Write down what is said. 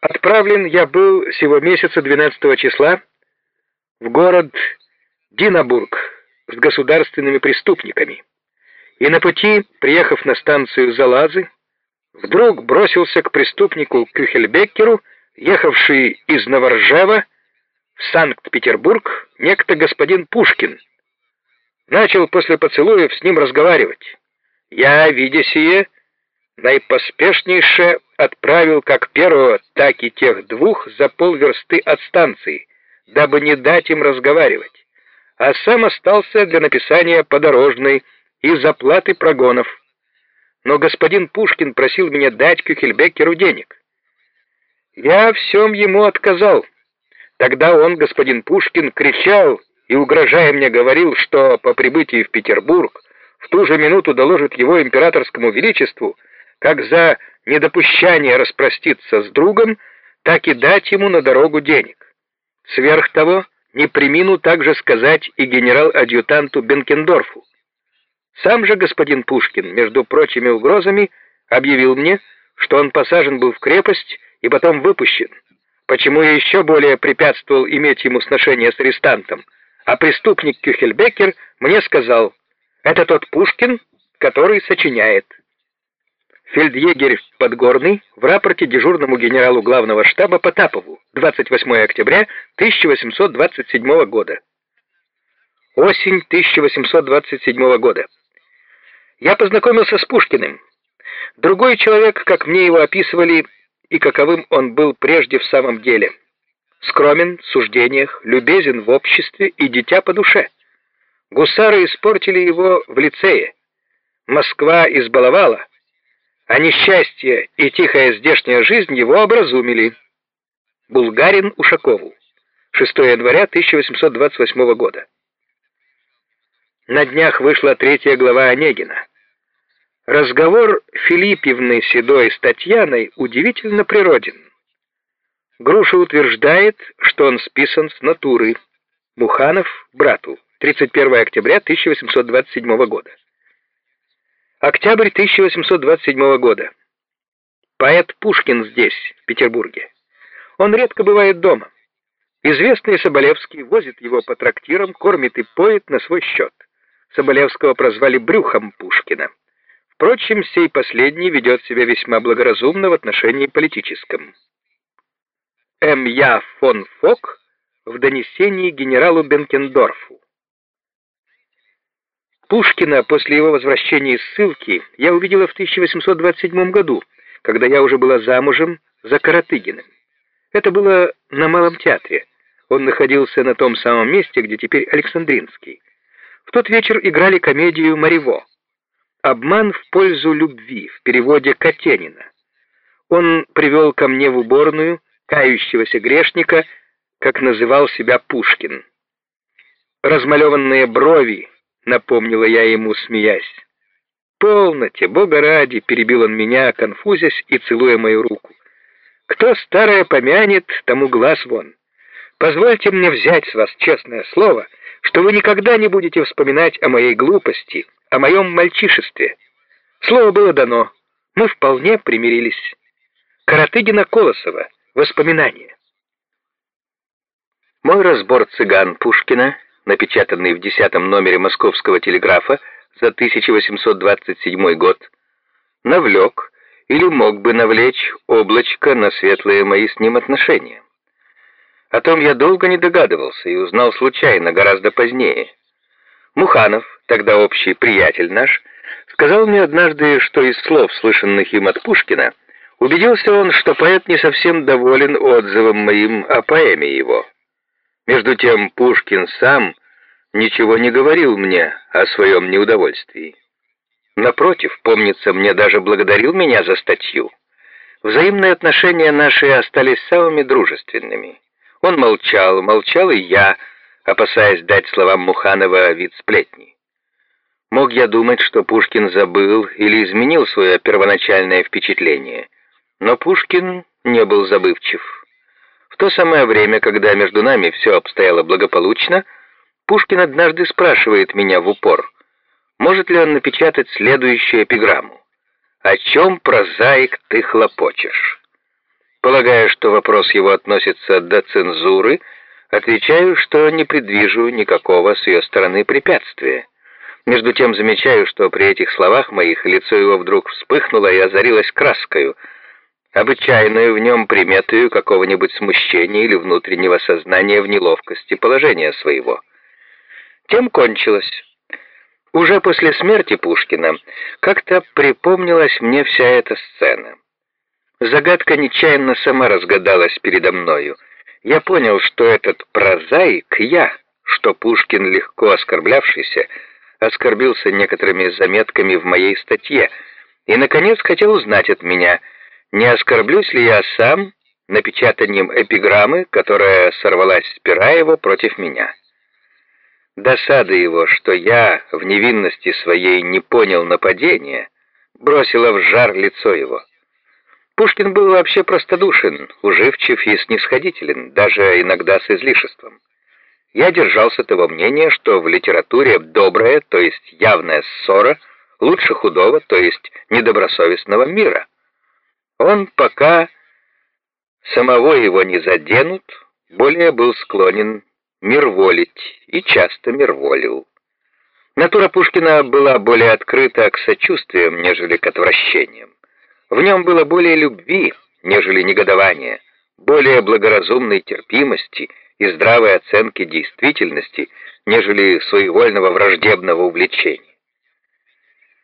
Отправлен я был сего месяца 12 числа в город Динабург с государственными преступниками. И на пути, приехав на станцию Залазы, вдруг бросился к преступнику Кюхельбеккеру, ехавший из Новоржева в Санкт-Петербург, некто господин Пушкин. Начал после поцелуев с ним разговаривать. Я, видя сие, наипоспешнейше отправил как первого, так и тех двух за полверсты от станции, дабы не дать им разговаривать, а сам остался для написания подорожной и заплаты прогонов. Но господин Пушкин просил меня дать Кюхельбекеру денег. Я всем ему отказал. Тогда он, господин Пушкин, кричал и, угрожая мне, говорил, что по прибытии в Петербург в ту же минуту доложит его императорскому величеству, как за недопущание распроститься с другом, так и дать ему на дорогу денег. Сверх того, не примину также сказать и генерал-адъютанту Бенкендорфу. Сам же господин Пушкин, между прочими угрозами, объявил мне, что он посажен был в крепость и потом выпущен, почему я еще более препятствовал иметь ему сношение с арестантом, а преступник Кюхельбекер мне сказал, это тот Пушкин, который сочиняет. Фельдъегерь Подгорный в рапорте дежурному генералу главного штаба Потапову 28 октября 1827 года. Осень 1827 года. Я познакомился с Пушкиным. Другой человек, как мне его описывали, и каковым он был прежде в самом деле. Скромен в суждениях, любезен в обществе и дитя по душе. Гусары испортили его в лицее. Москва избаловала, а несчастье и тихая здешняя жизнь его образумили. Булгарин Ушакову. 6 января 1828 года. На днях вышла третья глава Онегина. Разговор Филиппевны Седой с Татьяной удивительно природен. Груша утверждает, что он списан с натуры. Муханов брату. 31 октября 1827 года. Октябрь 1827 года. Поэт Пушкин здесь, в Петербурге. Он редко бывает дома. Известный Соболевский возит его по трактирам, кормит и поет на свой счет. Соболевского прозвали брюхом Пушкина. Впрочем, сей последний ведет себя весьма благоразумно в отношении политическом. М. Я. фон Фок в донесении генералу Бенкендорфу. Пушкина после его возвращения из ссылки я увидела в 1827 году, когда я уже была замужем за Каратыгиным. Это было на Малом театре. Он находился на том самом месте, где теперь Александринский. В тот вечер играли комедию «Марево». «Обман в пользу любви» в переводе Катенина. Он привел ко мне в уборную кающегося грешника, как называл себя Пушкин. Размалеванные брови, напомнила я ему, смеясь. «Полноте, Бога ради!» — перебил он меня, конфузясь и целуя мою руку. «Кто старое помянет, тому глаз вон. Позвольте мне взять с вас честное слово, что вы никогда не будете вспоминать о моей глупости, о моем мальчишестве. Слово было дано, мы вполне примирились. Каратыгина Колосова. Воспоминания. Мой разбор цыган Пушкина напечатанный в десятом номере Московского телеграфа за 1827 год, навлек или мог бы навлечь облачко на светлые мои с ним отношения. О том я долго не догадывался и узнал случайно, гораздо позднее. Муханов, тогда общий приятель наш, сказал мне однажды, что из слов, слышанных им от Пушкина, убедился он, что поэт не совсем доволен отзывом моим о поэме его. Между тем Пушкин сам ничего не говорил мне о своем неудовольствии. Напротив, помнится, мне даже благодарил меня за статью. Взаимные отношения наши остались самыми дружественными. Он молчал, молчал и я, опасаясь дать словам Муханова вид сплетни. Мог я думать, что Пушкин забыл или изменил свое первоначальное впечатление, но Пушкин не был забывчив. В то самое время, когда между нами все обстояло благополучно, Пушкин однажды спрашивает меня в упор, может ли он напечатать следующую эпиграмму. «О чем, прозаик, ты хлопочешь?» Полагая, что вопрос его относится до цензуры, отвечаю, что не предвижу никакого с ее стороны препятствия. Между тем замечаю, что при этих словах моих лицо его вдруг вспыхнуло и озарилось краскою, обычайную в нем приметою какого-нибудь смущения или внутреннего сознания в неловкости положения своего. Тем кончилось. Уже после смерти Пушкина как-то припомнилась мне вся эта сцена. Загадка нечаянно сама разгадалась передо мною. Я понял, что этот прозаик я, что Пушкин, легко оскорблявшийся, оскорбился некоторыми заметками в моей статье, и, наконец, хотел узнать от меня, не оскорблюсь ли я сам напечатанием эпиграммы, которая сорвалась с пера его против меня. Досада его, что я в невинности своей не понял нападения, бросила в жар лицо его. Пушкин был вообще простодушен, уживчив и снисходителен, даже иногда с излишеством. Я держался того мнения, что в литературе добрая, то есть явная ссора, лучше худого, то есть недобросовестного мира. Он пока самого его не заденут, более был склонен мирволить и часто мирволил. Натура Пушкина была более открыта к сочувствиям, нежели к отвращениям. В нем было более любви, нежели негодования, более благоразумной терпимости и здравой оценки действительности, нежели своевольного враждебного увлечения.